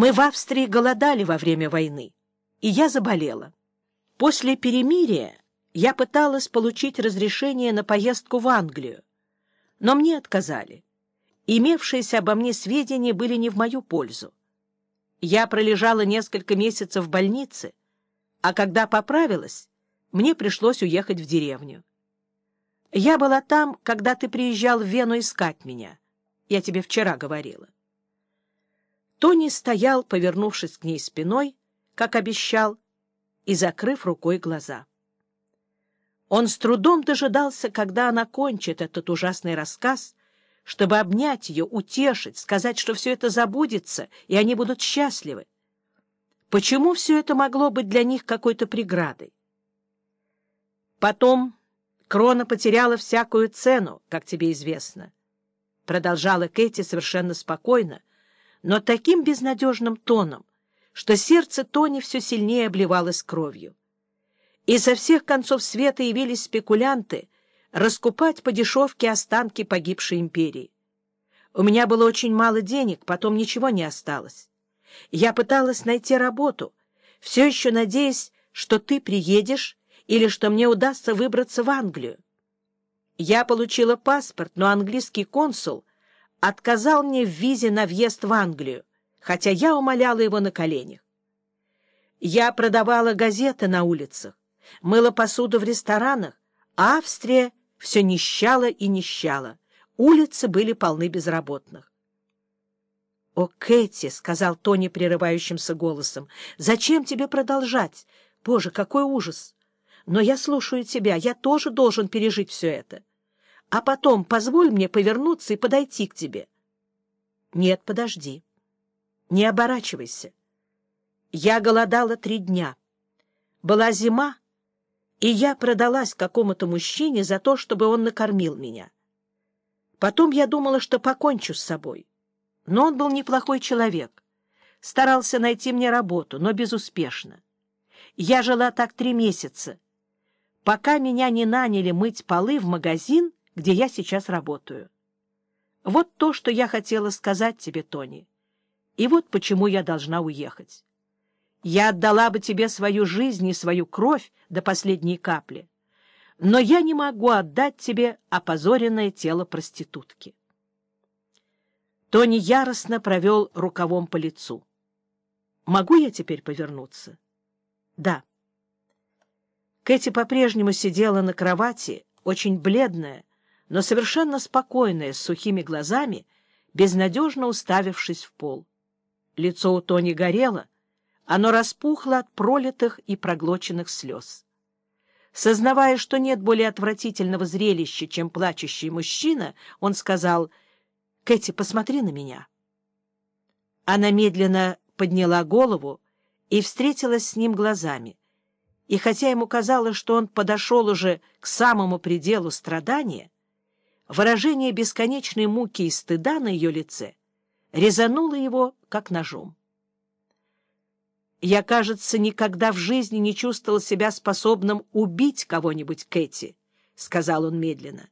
Мы в Австрии голодали во время войны, и я заболела. После перемирия я пыталась получить разрешение на поездку в Англию, но мне отказали. Имевшиеся обо мне сведения были не в мою пользу. Я пролежала несколько месяцев в больнице, а когда поправилась, мне пришлось уехать в деревню. Я была там, когда ты приезжал в Вену искать меня. Я тебе вчера говорила. Тони стоял, повернувшись к ней спиной, как обещал, и закрыв рукой глаза. Он с трудом дожидался, когда она кончит этот ужасный рассказ, чтобы обнять ее, утешить, сказать, что все это забудется, и они будут счастливы. Почему все это могло быть для них какой-то преградой? Потом крона потеряла всякую цену, как тебе известно. Продолжала Кэти совершенно спокойно, но таким безнадежным тоном, что сердце Тони все сильнее обливалось кровью. И со всех концов света явились спекулянты раскупать по дешевке останки погибшей империи. У меня было очень мало денег, потом ничего не осталось. Я пыталась найти работу, все еще надеясь, что ты приедешь или что мне удастся выбраться в Англию. Я получила паспорт, но английский консул отказал мне в визе на въезд в Англию, хотя я умоляла его на коленях. Я продавала газеты на улицах, мыла посуду в ресторанах, а Австрия все нищала и нищала. Улицы были полны безработных. — О, Кэти, — сказал Тони прерывающимся голосом, — зачем тебе продолжать? Боже, какой ужас! Но я слушаю тебя, я тоже должен пережить все это а потом позволь мне повернуться и подойти к тебе. Нет, подожди. Не оборачивайся. Я голодала три дня. Была зима, и я продалась какому-то мужчине за то, чтобы он накормил меня. Потом я думала, что покончу с собой. Но он был неплохой человек. Старался найти мне работу, но безуспешно. Я жила так три месяца, пока меня не наняли мыть полы в магазин, где я сейчас работаю. Вот то, что я хотела сказать тебе, Тони. И вот почему я должна уехать. Я отдала бы тебе свою жизнь и свою кровь до последней капли, но я не могу отдать тебе опозоренное тело проститутки. Тони яростно провел рукавом по лицу. «Могу я теперь повернуться?» «Да». Кэти по-прежнему сидела на кровати, очень бледная, но совершенно спокойная, с сухими глазами, безнадежно уставившись в пол. Лицо у Тони горело, оно распухло от пролитых и проглоченных слез. Сознавая, что нет более отвратительного зрелища, чем плачущий мужчина, он сказал, «Кэти, посмотри на меня». Она медленно подняла голову и встретилась с ним глазами. И хотя ему казалось, что он подошел уже к самому пределу страдания, Выражение бесконечной муки и стыда на ее лице резануло его, как ножом. «Я, кажется, никогда в жизни не чувствовал себя способным убить кого-нибудь, Кэти», — сказал он медленно.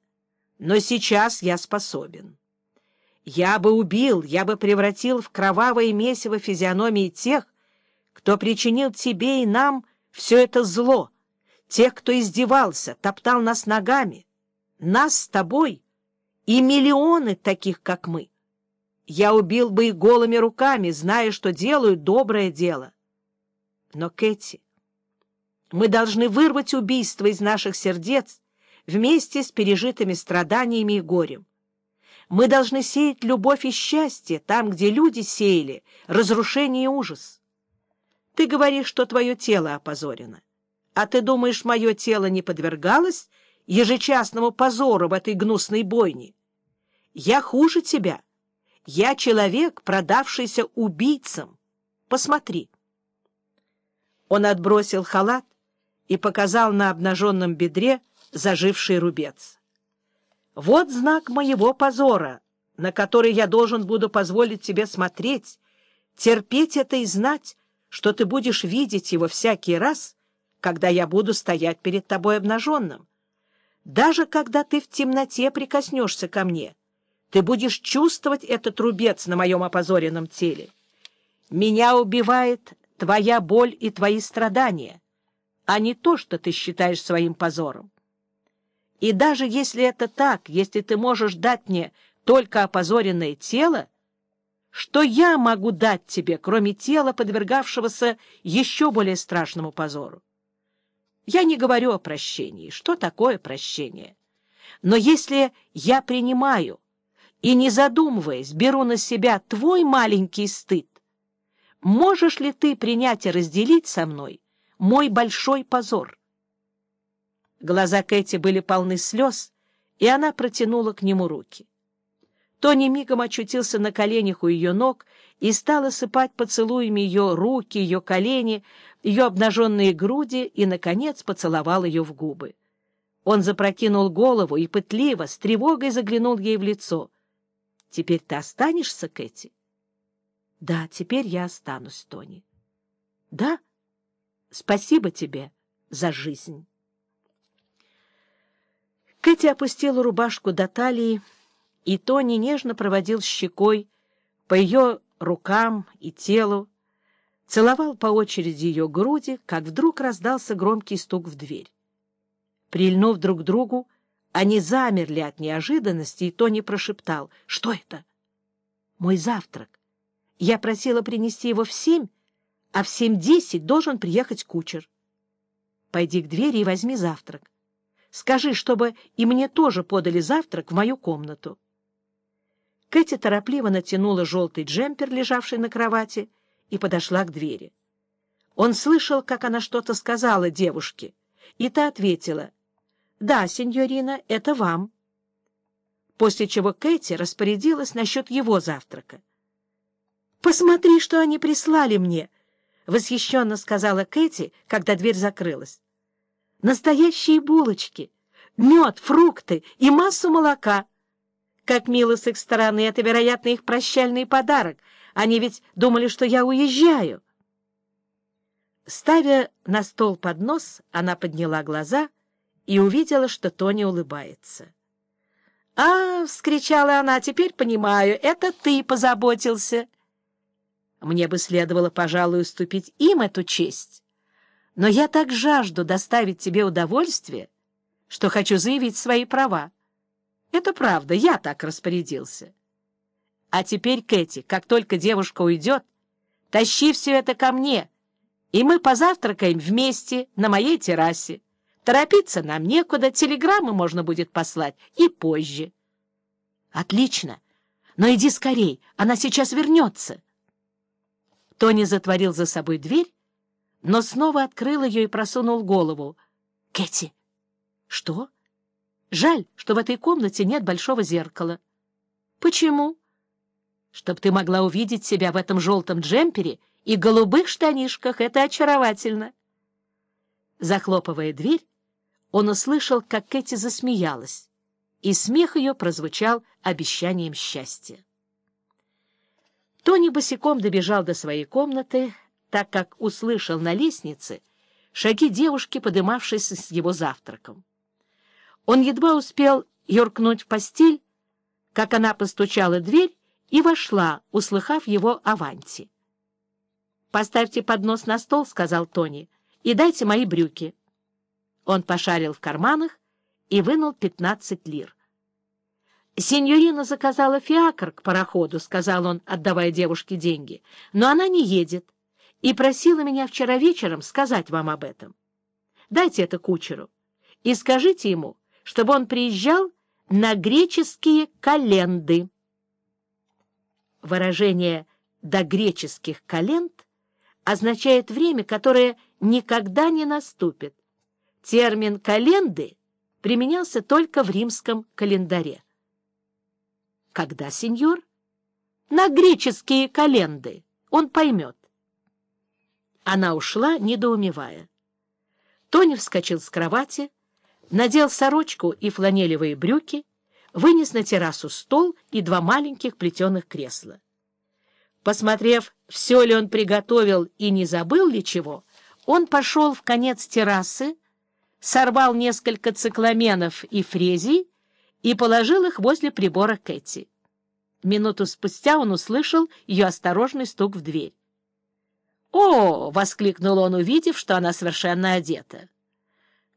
«Но сейчас я способен. Я бы убил, я бы превратил в кровавое месиво физиономии тех, кто причинил тебе и нам все это зло, тех, кто издевался, топтал нас ногами, нас с тобой — и миллионы таких, как мы. Я убил бы их голыми руками, зная, что делаю доброе дело. Но, Кэти, мы должны вырвать убийство из наших сердец вместе с пережитыми страданиями и горем. Мы должны сеять любовь и счастье там, где люди сеяли разрушение и ужас. Ты говоришь, что твое тело опозорено. А ты думаешь, мое тело не подвергалось ежечасному позору в этой гнусной бойне? Я хуже тебя. Я человек, продавшийся убийцам. Посмотри. Он отбросил халат и показал на обнаженном бедре заживший рубец. Вот знак моего позора, на который я должен буду позволить тебе смотреть, терпеть это и знать, что ты будешь видеть его всякий раз, когда я буду стоять перед тобой обнаженным. Даже когда ты в темноте прикоснешься ко мне — ты будешь чувствовать этот рубец на моем опозоренном теле. Меня убивает твоя боль и твои страдания, а не то, что ты считаешь своим позором. И даже если это так, если ты можешь дать мне только опозоренное тело, что я могу дать тебе, кроме тела, подвергавшегося еще более страшному позору? Я не говорю о прощении. Что такое прощение? Но если я принимаю и, не задумываясь, беру на себя твой маленький стыд, можешь ли ты принять и разделить со мной мой большой позор? Глаза Кэти были полны слез, и она протянула к нему руки. Тони мигом очутился на коленях у ее ног и стал осыпать поцелуями ее руки, ее колени, ее обнаженные груди и, наконец, поцеловал ее в губы. Он запрокинул голову и пытливо, с тревогой заглянул ей в лицо. — Теперь ты останешься, Кэти? — Да, теперь я останусь, Тони. — Да? Спасибо тебе за жизнь. Кэти опустила рубашку до талии, и Тони нежно проводил щекой по ее рукам и телу, целовал по очереди ее груди, как вдруг раздался громкий стук в дверь. Прильнув друг к другу, они замерли от неожиданности, и Тони прошептал. — Что это? — Мой завтрак. Я просила принести его в семь, а в семь десять должен приехать кучер. Пойди к двери и возьми завтрак. Скажи, чтобы и мне тоже подали завтрак в мою комнату. Кэти торопливо натянула желтый джемпер, лежавший на кровати, и подошла к двери. Он слышал, как она что-то сказала девушке, и та ответила, «Да, сеньорина, это вам». После чего Кэти распорядилась насчет его завтрака. «Посмотри, что они прислали мне!» — восхищенно сказала Кэти, когда дверь закрылась. Настоящие булочки, мед, фрукты и массу молока. Как мило с их стороны, это, вероятно, их прощальный подарок. Они ведь думали, что я уезжаю. Ставя на стол поднос, она подняла глаза и увидела, что Тони улыбается. — А, — вскричала она, — теперь понимаю, это ты позаботился. Мне бы следовало, пожалуй, уступить им эту честь. Но я так жажду доставить тебе удовольствие, что хочу заявить свои права. Это правда, я так распорядился. А теперь, Кэти, как только девушка уйдет, тащи все это ко мне, и мы позавтракаем вместе на моей террасе. Торопиться нам некуда, телеграммы можно будет послать и позже. Отлично, но иди скорей, она сейчас вернется. Тони затворил за собой дверь, но снова открыл ее и просунул голову. — Кэти! — Что? — Жаль, что в этой комнате нет большого зеркала. — Почему? — Чтоб ты могла увидеть себя в этом желтом джемпере и голубых штанишках. Это очаровательно. Захлопывая дверь, он услышал, как Кэти засмеялась, и смех ее прозвучал обещанием счастья. Тони босиком добежал до своей комнаты, так как услышал на лестнице шаги девушки, подымавшейся с его завтраком. Он едва успел юркнуть в постель, как она постучала в дверь и вошла, услыхав его аванти. «Поставьте поднос на стол», — сказал Тони, — «и дайте мои брюки». Он пошарил в карманах и вынул пятнадцать лир. «Сеньорина заказала фиакр к пароходу», — сказал он, отдавая девушке деньги, — «но она не едет и просила меня вчера вечером сказать вам об этом. Дайте это кучеру и скажите ему, чтобы он приезжал на греческие календы. Выражение «до греческих календ» означает время, которое никогда не наступит. Термин «календы» применялся только в римском календаре. Когда, сеньор? На греческие календы. Он поймет. Она ушла, недоумевая. Тони вскочил с кровати, надел сорочку и фланелевые брюки, вынес на террасу стол и два маленьких плетеных кресла. Посмотрев, все ли он приготовил и не забыл ли чего, он пошел в конец террасы, сорвал несколько цикламенов и фрезий и положил их возле прибора Кэти. Минуту спустя он услышал ее осторожный стук в дверь. «О!» — воскликнул он, увидев, что она совершенно одета.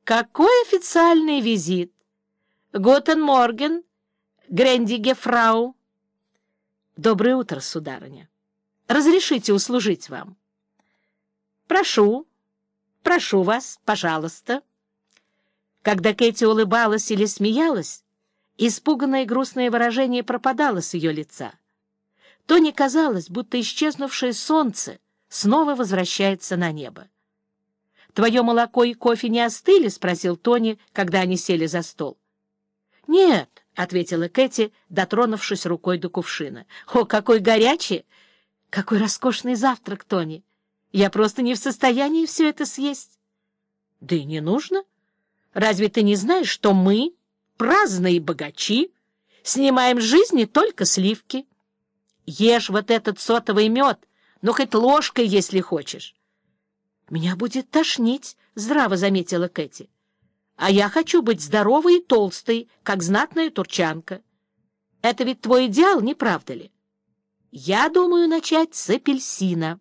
«Какой официальный визит! Готен Морген, Грендиге фрау!» «Доброе утро, сударыня! Разрешите услужить вам?» «Прошу, прошу вас, пожалуйста!» Когда Кэти улыбалась или смеялась, испуганное и грустное выражение пропадало с ее лица. То не казалось, будто исчезнувшее солнце снова возвращается на небо. «Твое молоко и кофе не остыли?» — спросил Тони, когда они сели за стол. «Нет», — ответила Кэти, дотронувшись рукой до кувшина. «О, какой горячий! Какой роскошный завтрак, Тони! Я просто не в состоянии все это съесть». «Да и не нужно. Разве ты не знаешь, что мы, праздные богачи, снимаем с жизни только сливки? Ешь вот этот сотовый мед, ну, хоть ложкой, если хочешь. — Меня будет тошнить, — здраво заметила Кэти. — А я хочу быть здоровой и толстой, как знатная турчанка. Это ведь твой идеал, не правда ли? Я думаю начать с апельсина.